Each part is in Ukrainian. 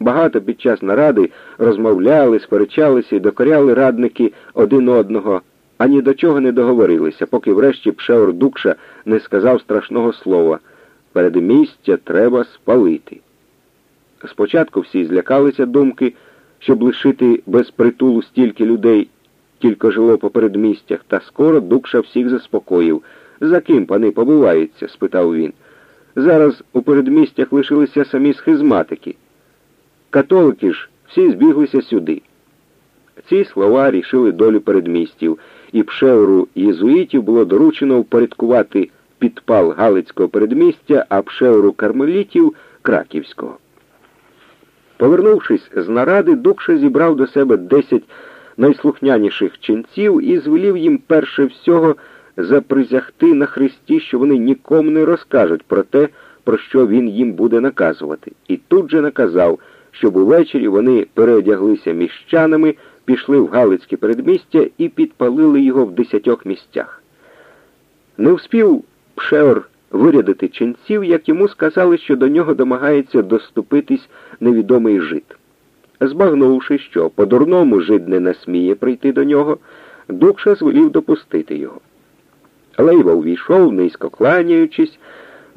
Багато під час наради розмовляли, сперечалися і докоряли радники один одного, ані до чого не договорилися, поки врешті Пшеор Дукша не сказав страшного слова передмістя треба спалити. Спочатку всі злякалися думки, щоб лишити без притулу стільки людей, тільки жило по передмістях, та скоро Дукша всіх заспокоїв. За ким пани побиваються? спитав він. Зараз у передмістях лишилися самі схизматики. Католики ж всі збіглися сюди. Ці слова рішили долю передмістів, і пшеуру єзуїтів було доручено впорядкувати підпал Галицького передмістя, а пшеуру кармелітів Краківського. Повернувшись з наради, Дукша зібрав до себе десять найслухняніших ченців і звелів їм перше всього заприсягти на Христі, що вони нікому не розкажуть про те, про що він їм буде наказувати, і тут же наказав, щоб увечері вони переодяглися міщанами, пішли в Галицьке передмістя і підпалили його в десятьох місцях. Не вспів Пшеор вирядити ченців, як йому сказали, що до нього домагається доступитись невідомий жид. Збагнувши, що по-дурному жид не насміє прийти до нього, Дукша звелів допустити його. Лейва увійшов, низько кланяючись,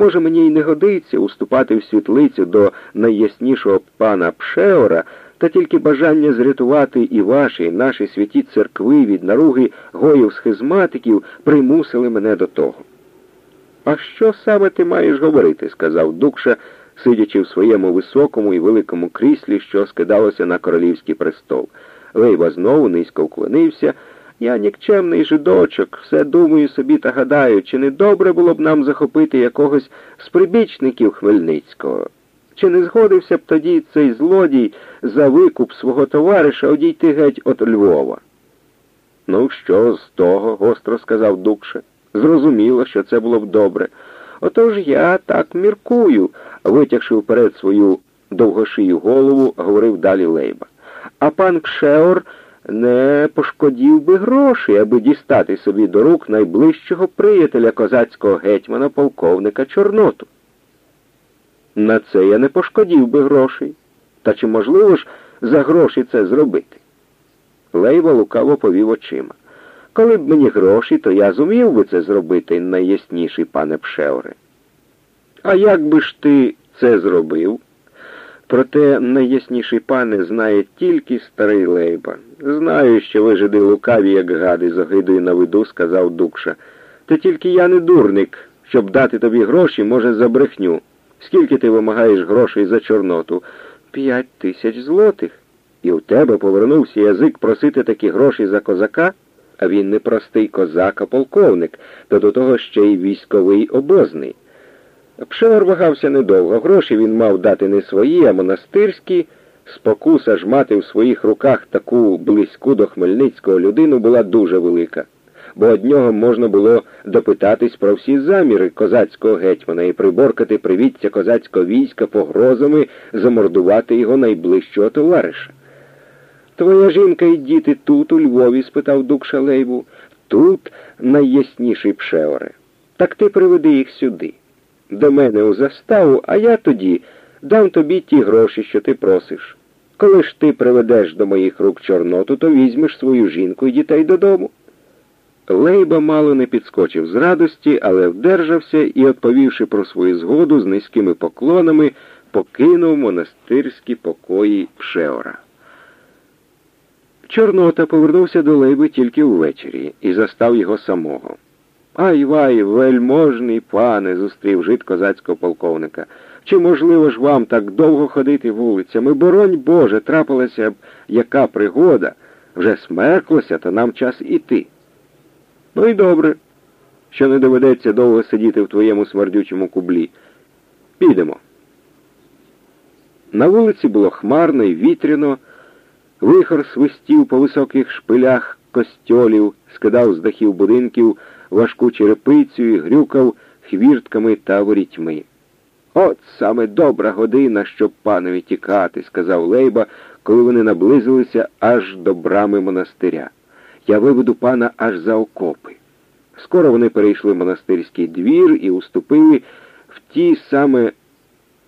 може, мені й не годиться уступати в світлицю до найяснішого пана Пшеора, та тільки бажання зрятувати і ваші, і наші святі церкви від наруги гоїв схизматиків примусили мене до того. А що саме ти маєш говорити? сказав Дукша, сидячи в своєму високому і великому кріслі, що скидалося на королівський престол. Лейва знову низько вклонився. Я нікчемний жидочок, все думаю собі та гадаю, чи не добре було б нам захопити якогось з прибічників Хмельницького. Чи не згодився б тоді цей злодій за викуп свого товариша одійти геть от Львова? Ну, що з того, гостро сказав Дукше. Зрозуміло, що це було б добре. Отож я так міркую, витягши вперед свою довгошию голову, говорив далі Лейба. А пан Кшеор не пошкодів би грошей, аби дістати собі до рук найближчого приятеля козацького гетьмана полковника Чорноту. На це я не пошкодів би грошей. Та чи можливо ж за гроші це зробити? Лейва лукаво повів очима. Коли б мені гроші, то я зумів би це зробити, найясніший пане Пшеоре. А як би ж ти це зробив? Проте найясніший пане знає тільки старий Лейба. Знаю, що ви жиди лукаві, як гади, з огидою на виду, сказав Дукша. Та тільки я не дурник, щоб дати тобі гроші, може, за брехню. Скільки ти вимагаєш грошей за Чорноту? П'ять тисяч злотих. І у тебе повернувся язик просити такі гроші за козака, а він не простий козак, а полковник, та до того ще й військовий обозний. Пшевар вагався недовго. Гроші він мав дати не свої, а монастирські. Спокуса ж мати в своїх руках таку близьку до Хмельницького людину була дуже велика, бо од нього можна було допитатись про всі заміри козацького гетьмана і приборкати привіття козацького війська погрозами замордувати його найближчого товариша. Твоя жінка і діти тут, у Львові? спитав дук Шалейбу. Тут найясніший пшеоре. Так ти приведи їх сюди. До мене у заставу, а я тоді дам тобі ті гроші, що ти просиш. Коли ж ти приведеш до моїх рук Чорноту, то візьмеш свою жінку і дітей додому. Лейба мало не підскочив з радості, але вдержався і, відповівши про свою згоду з низькими поклонами, покинув монастирські покої Пшеора. Чорнота повернувся до Лейби тільки ввечері і застав його самого. Ай вай, вельможний пане, зустрів жит козацького полковника. Чи можливо ж вам так довго ходити вулицями? Боронь Боже, трапилася б яка пригода, вже смерклося, то нам час іти. Ну і добре, що не доведеться довго сидіти в твоєму смердючому кублі. Підемо. На вулиці було хмарно і вітряно, вихор свистів по високих шпилях костьолів, скидав з дахів будинків важку черепицю і грюкав хвіртками та ворітьми. От саме добра година, щоб панові тікати, сказав Лейба, коли вони наблизилися аж до брами монастиря. Я виведу пана аж за окопи. Скоро вони перейшли монастирський двір і уступили в ті саме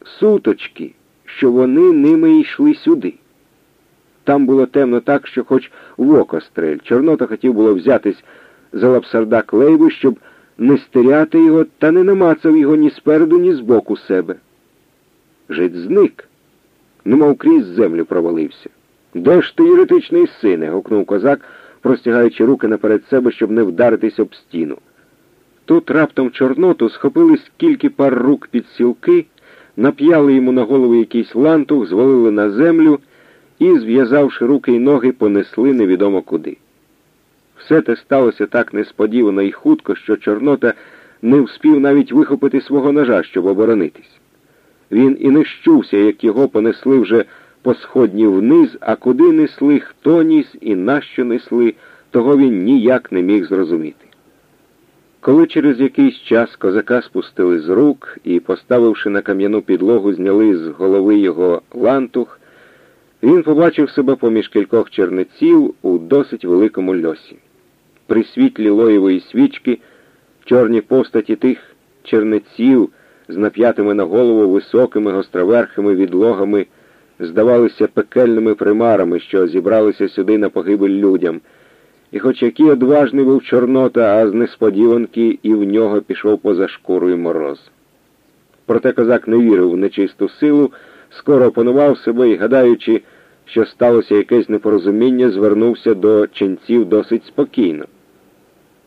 суточки, що вони ними йшли сюди. Там було темно так, що хоч в око стрель. Чорнота хотів було взятись за лапсардак лейбу, щоб не стеряти його, та не намацав його ні спереду, ні збоку себе. Жить зник, немов крізь землю провалився. Де ж ти, єретичний сине? гукнув козак, простягаючи руки наперед себе, щоб не вдаритись об стіну. Тут раптом Чорноту схопили скільки пар рук під сілки, нап'яли йому на голову якийсь лантух, звалили на землю і, зв'язавши руки й ноги, понесли невідомо куди. Все те сталося так несподівано і хутко, що Чорнота не вспів навіть вихопити свого ножа, щоб оборонитись. Він і не щувся, як його понесли вже по сходні вниз, а куди несли, хто ніс і нащо несли, того він ніяк не міг зрозуміти. Коли через якийсь час козака спустили з рук і, поставивши на кам'яну підлогу, зняли з голови його лантух, він побачив себе поміж кількох чернеців у досить великому льосі. При світлі лоєвої свічки чорні постаті тих чернеців з нап'ятими на голову високими гостроверхими відлогами здавалися пекельними примарами, що зібралися сюди на погибель людям. І хоч який одважний був Чорнота, а з несподіванки і в нього пішов поза шкурою мороз. Проте козак не вірив в нечисту силу, скоро опанував себе і, гадаючи, що сталося якесь непорозуміння, звернувся до ченців досить спокійно.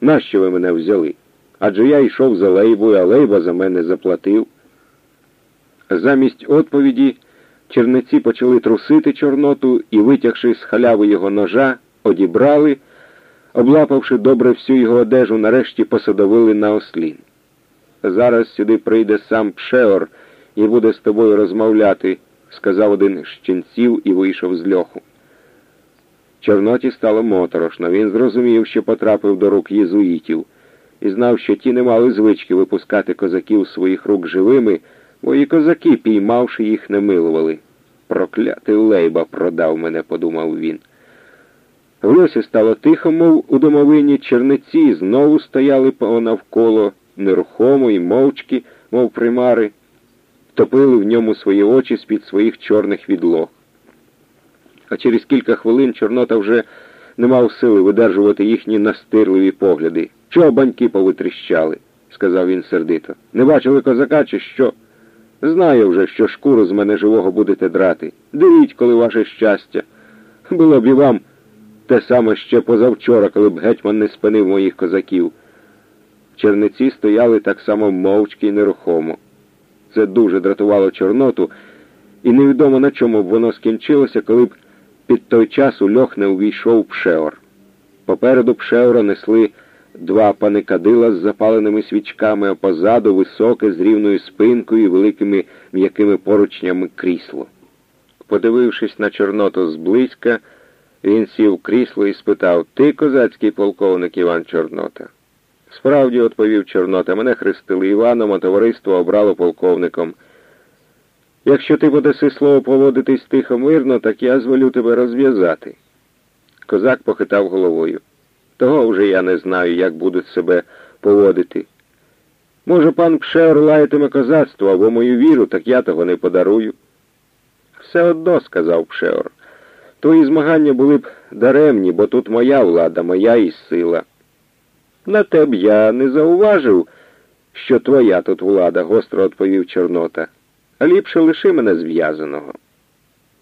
Нащо ви мене взяли? Адже я йшов за Лейбою, а Лейба за мене заплатив. Замість відповіді черниці почали трусити Чорноту і, витягши з халяви його ножа, одібрали, облапавши добре всю його одежу, нарешті посадовили на ослін. Зараз сюди прийде сам Пшеор і буде з тобою розмовляти, сказав один з ченців і вийшов з льоху. Чорноті стало моторошно. Він зрозумів, що потрапив до рук єзуїтів, і знав, що ті не мали звички випускати козаків своїх рук живими, бо і козаки, піймавши їх, не милували. Проклятий лейба продав мене, подумав він. В льосі стало тихо, мов у домовині, черниці знову стояли навколо нерухомо і мовчки, мов примари, топили в ньому свої очі з-під своїх чорних відлог. А через кілька хвилин Чорнота вже не мав сили видержувати їхні настирливі погляди. Чого баньки повитріщали? сказав він сердито. Не бачили козака, чи що? Знаю вже, що шкуру з мене живого будете драти. Дивіть, коли ваше щастя. Було б і вам те саме ще позавчора, коли б гетьман не спинив моїх козаків. Черниці стояли так само мовчки й нерухомо. Це дуже дратувало Чорноту, і невідомо на чому б воно скінчилося, коли б під той час у льох не увійшов Пшеор. Попереду Пшеора несли два паникадила з запаленими свічками, а позаду високе з рівною спинкою і великими м'якими поручнями крісло. Подивившись на Чорноту зблизька, він сів крісло і спитав Ти козацький полковник Іван Чорнота? Справді, відповів Чорнота, мене хрестили Іваном, а товариство обрало полковником. Якщо ти подаси слово поводитись тихо мирно, так я звелю тебе розв'язати. Козак похитав головою. Того вже я не знаю, як будуть себе поводити. Може, пан Пшеор лаятиме козацтво або мою віру, так я того не подарую. Все одно, сказав Пшеор. Твої змагання були б даремні, бо тут моя влада, моя і сила. На теб я не зауважив, що твоя тут влада, гостро відповів Чорнота. Ліпше лиши мене зв'язаного.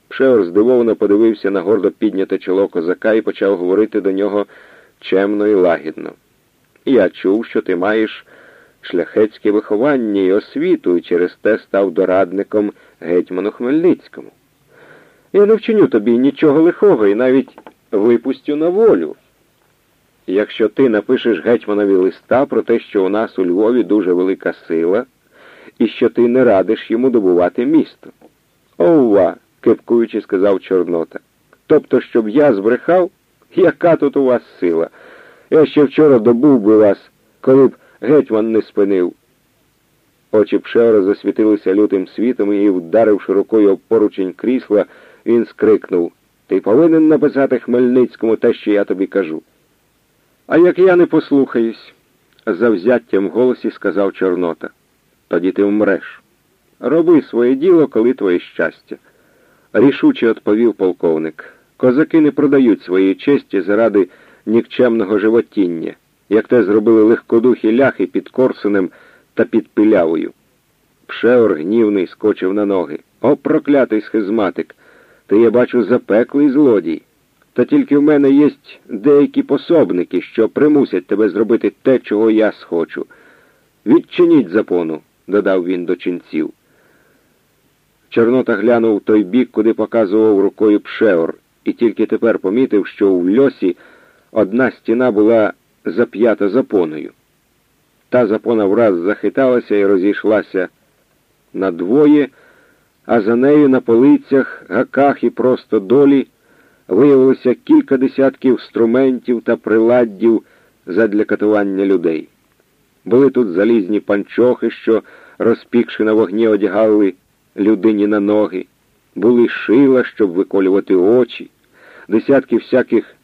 Пшеор здивовано подивився на гордо підняте чоло козака і почав говорити до нього чемно і лагідно. Я чув, що ти маєш шляхетське виховання і освіту, і через те став дорадником гетьману Хмельницькому. Я не вчиню тобі нічого лихого і навіть випустю на волю. Якщо ти напишеш гетьманові листа про те, що у нас у Львові дуже велика сила, і що ти не радиш йому добувати місто. Ова, кипкуючи, сказав Чорнота. Тобто, щоб я збрехав, яка тут у вас сила? Я ще вчора добув би вас, коли б гетьман не спинив. Очі Пшеора засвітилися лютим світом і, вдаривши рукою об поручень крісла, він скрикнув Ти повинен написати Хмельницькому те, що я тобі кажу. А як я не послухаюсь, завзяттям в голосі сказав Чорнота. Тоді ти вмреш. Роби своє діло, коли твоє щастя. Рішуче відповів полковник. Козаки не продають своєї честі заради нікчемного животіння, як те зробили легкодухі ляхи під Корсунем та під пилявою. Пшеор гнівний скочив на ноги. О, проклятий схизматик! Ти, я бачу, запеклий злодій. Та тільки в мене є деякі пособники, що примусять тебе зробити те, чого я схочу. Відчиніть запону, додав він до ченців. Чорнота глянув той бік, куди показував рукою Пшеор, і тільки тепер помітив, що у льосі одна стіна була зап'ята запоною. Та запона враз захиталася і розійшлася надвоє, а за нею на полицях, гаках і просто долі виявилося кілька десятків струментів та приладдів задля катування людей. Були тут залізні панчохи, що, розпікши на вогні, одягали людині на ноги, були шила, щоб виколювати очі, десятки всяких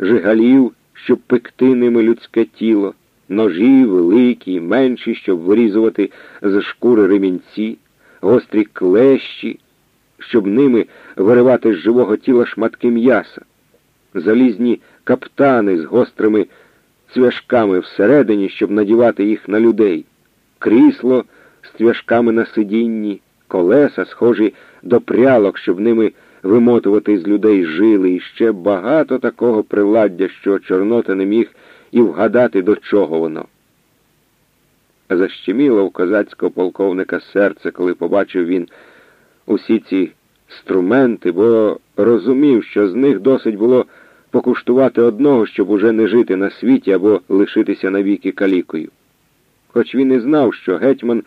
жигалів, щоб пекти ними людське тіло, ножі великі, менші, щоб вирізувати з шкури ремінці, гострі клещі, щоб ними виривати з живого тіла шматки м'яса, залізні каптани з гострими цвяшками всередині, щоб надівати їх на людей, крісло з цвяшками на сидінні, колеса, схожі до прялок, щоб ними вимотувати з людей жили, і ще багато такого приладдя, що Чорнота не міг і вгадати, до чого воно. Защеміло у козацького полковника серце, коли побачив він усі ці струменти, бо розумів, що з них досить було покуштувати одного, щоб уже не жити на світі або лишитися навіки калікою. Хоч він і знав, що гетьман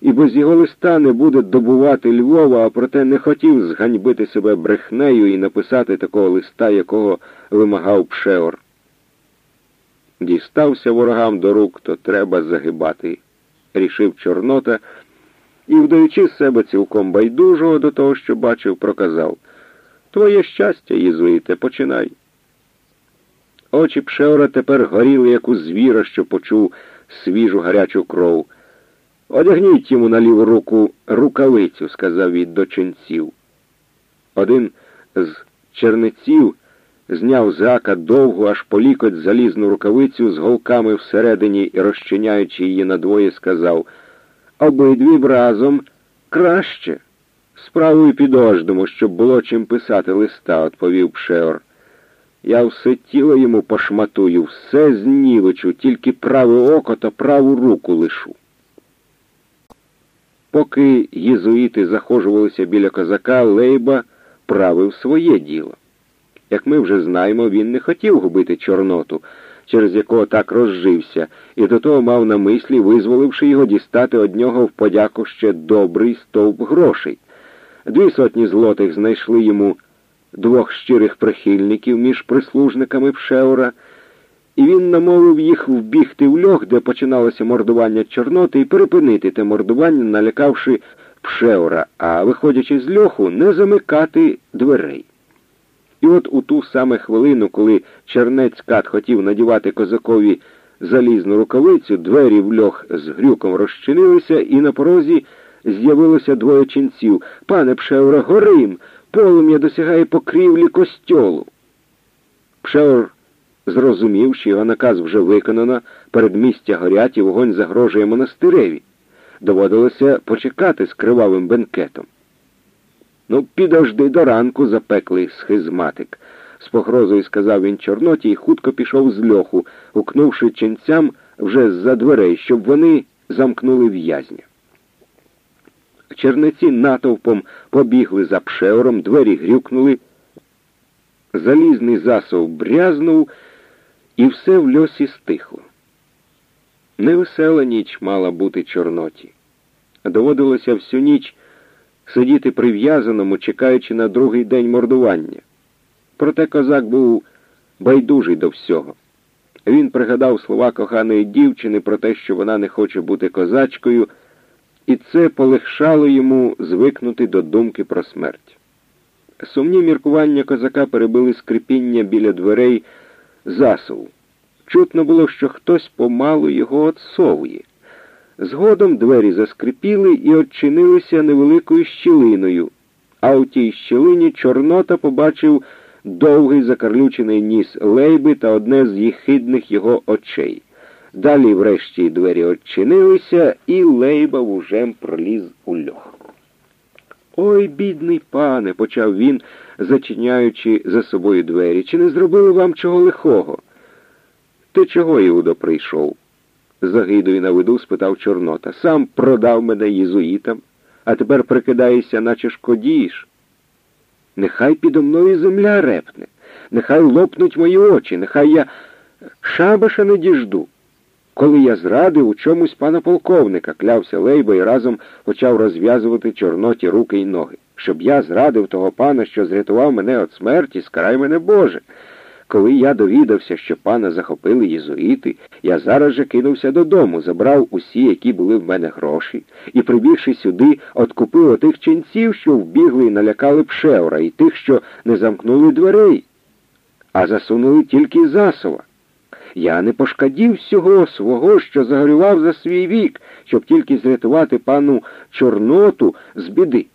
і без його листа не буде добувати Львова, а проте не хотів зганьбити себе брехнею і написати такого листа, якого вимагав Пшеор. Дістався ворогам до рук, то треба загибати, рішив Чорнота і, вдаючи себе цілком байдужого до того, що бачив, проказав Твоє щастя, єзуїте, починай. Очі Пшеора тепер горіли, як у звіра, що почув свіжу гарячу кров. Одягніть йому на ліву руку рукавицю, сказав він до ченців. Один з черниців зняв з довгу, аж по лікоть залізну рукавицю з голками всередині і, розчиняючи її надвоє, сказав обидві б разом краще. Справою підождемо, щоб було чим писати листа, відповів Пшеор. Я все тіло йому пошматую, все знівечу, тільки праве око та праву руку лишу. Поки єзуїти захожувалися біля козака, Лейба правив своє діло. Як ми вже знаємо, він не хотів губити Чорноту, через якого так розжився, і до того мав на мислі, визволивши його дістати од нього в подяку ще добрий стовп грошей. Дві сотні злотих знайшли йому двох щирих прихильників між прислужниками Пшеура, і він намовив їх вбігти в льох, де починалося мордування Чорноти, і припинити те мордування, налякавши Пшеура, а виходячи з льоху, не замикати дверей. І от у ту саме хвилину, коли чернець кат хотів надівати козакові залізну рукавицю, двері в льох з грюком розчинилися, і на порозі з'явилося двоє ченців. Пане Пшеура, горим! Полум'я досягає покрівлі костьолу. Пшеур зрозумів, що його наказ вже виконано, передмістя горять і вогонь загрожує монастиреві. Доводилося почекати з кривавим бенкетом. Ну, підожди до ранку, запеклий схизматик, з погрозою сказав він Чорноті і хутко пішов з льоху, укнувши ченцям вже з-за дверей, щоб вони замкнули в'язня. Черниці натовпом побігли за пшеором, двері грюкнули, залізний засов брязнув, і все в льосі стихло. Невесела ніч мала бути Чорноті. Доводилося всю ніч сидіти прив'язаному, чекаючи на другий день мордування. Проте козак був байдужий до всього. Він пригадав слова коханої дівчини про те, що вона не хоче бути козачкою, і це полегшало йому звикнути до думки про смерть. Сумні міркування козака перебили скрипіння біля дверей засову. Чутно було, що хтось помалу його отсовує. Згодом двері заскрипіли і очинилися невеликою щілиною, а у тій щілині Чорнота побачив довгий закарлючений ніс лейби та одне з їхидних його очей. Далі, врешті, двері очинилися, і лейба вужем проліз у льох. Ой, бідний пане, почав він, зачиняючи за собою двері, чи не зробили вам чого лихого? Ти чого, Іудо, прийшов? Загидою на виду спитав Чорнота. Сам продав мене єзуїтам, а тепер прикидаєшся, наче шкодієш. Нехай підо мною земля репне, нехай лопнуть мої очі, нехай я шабаша не діжду. Коли я зрадив у чомусь пана полковника, клявся Лейба і разом почав розв'язувати Чорноті руки й ноги. Щоб я зрадив того пана, що зрятував мене від смерті, скарай мене Боже. Коли я довідався, що пана захопили єзуїти, я зараз же кинувся додому, забрав усі, які були в мене гроші, і, прибігши сюди, откупив отих ченців, що вбігли і налякали пшевра, і тих, що не замкнули дверей, а засунули тільки засова. Я не пошкодів всього свого, що загорював за свій вік, щоб тільки зрятувати пану Чорноту з біди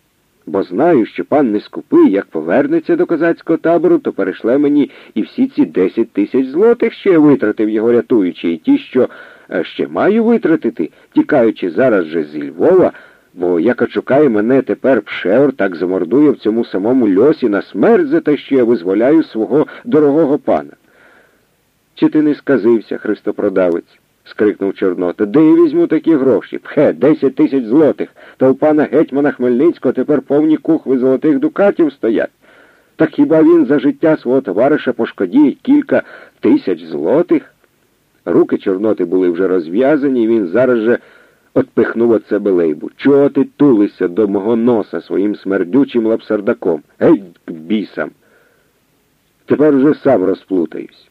бо знаю, що пан не скупий, як повернеться до козацького табору, то перешле мені і всі ці десять тисяч злотих, що я витратив його рятуючи, і ті, що е, ще маю витратити, тікаючи зараз же зі Львова, бо як очукає мене тепер пшевр, так замордує в цьому самому льосі на смерть за те, що я визволяю свого дорогого пана. Чи ти не сказився, Христопродавець? Скрикнув Чорнота. Де я візьму такі гроші? Пхе, десять тисяч злотих. Та у пана гетьмана Хмельницького тепер повні кухви золотих дукатів стоять. Так хіба він за життя свого товариша пошкодіє кілька тисяч злотих? Руки Чорноти були вже розв'язані, і він зараз же отпихнув от себе лейбу. Чого ти тулишся до мого носа своїм смердючим лапсардаком? Геть бісам. Тепер вже сам розплутаюсь.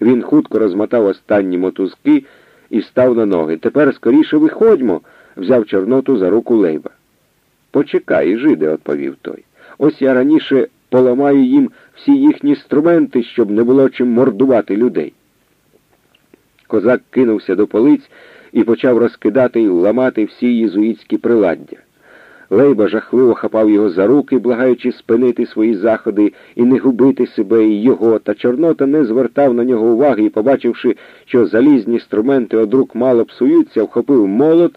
Він хутко розмотав останні мотузки і став на ноги. Тепер скоріше виходьмо, взяв Чорноту за руку Лейба. Почекай, жиде, відповів той. Ось я раніше поламаю їм всі їхні інструменти, щоб не було чим мордувати людей. Козак кинувся до полиць і почав розкидати і ламати всі єзуїтські приладдя. Лейба жахливо хапав його за руки, благаючи спинити свої заходи і не губити себе і його, та Чорнота не звертав на нього уваги і, побачивши, що залізні інструменти од рук мало псуються, вхопив молот.